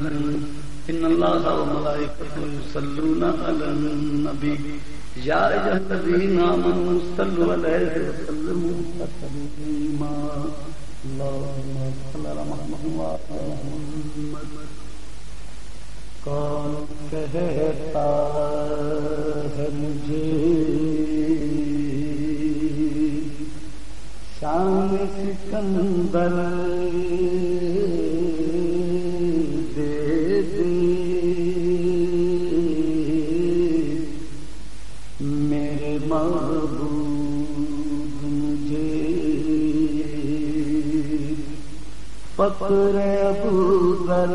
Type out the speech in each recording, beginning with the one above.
إن الله وملائكته يصلون على النبي يا أيها الذين آمنوا صلوا عليه وسلموا تسليما اللهم صل على محمد وعلى محمد۔ کون کہتا ہے مجھے۔ شام سکندر۔ پکر ابو در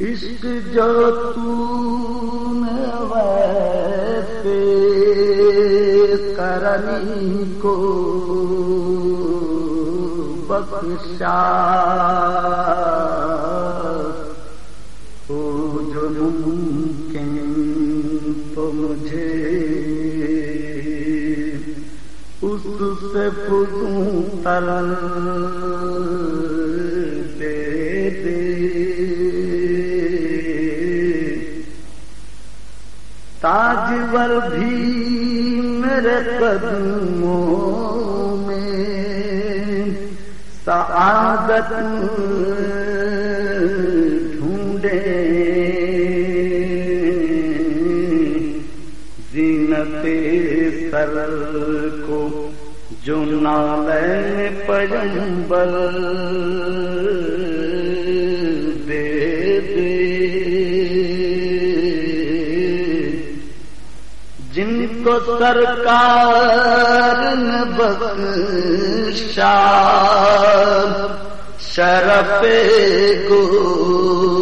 عشق جو تمہیں ویسے کرنی کو بخشا۔ اس سے ترل دے دے تاجور بھی میرے قدموں میں سعادت سر کو جو نالین پیمبر دے دے۔ جن کو سرکار بخشا شرف گو۔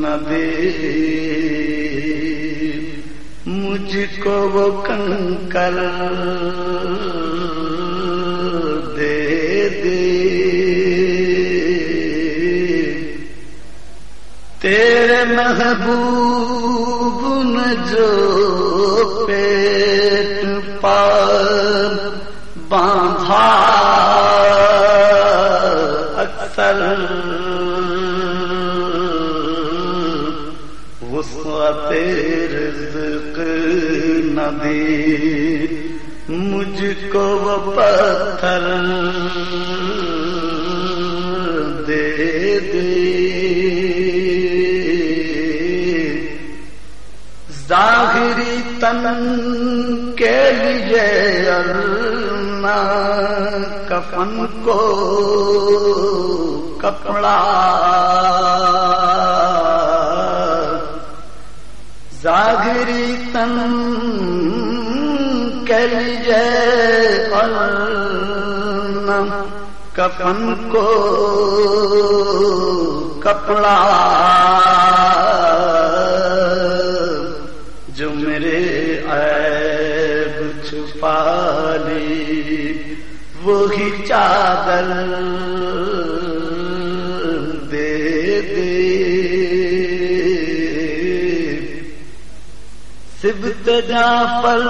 کو مجھ کو وہ کنکر دے دے۔ تیرے محبوب نے جو پیٹ پار باندھا، اکثر رزق ندی مجھ کو وہ پتھر دے دے۔ ظاہری تن کے لیے ارنا کفن کو کپڑا زاگری تن لیجے کفن کو کپڑا جو میرے عیب چھپا لی وہی چادر سبت جعفر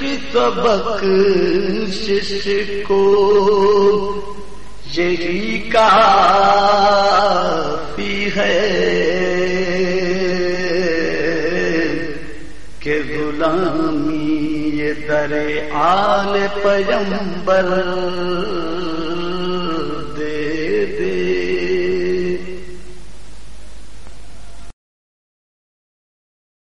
کی تو بخشش کو یہی کافی ہے کہ غلامی یہ در آل پیمبر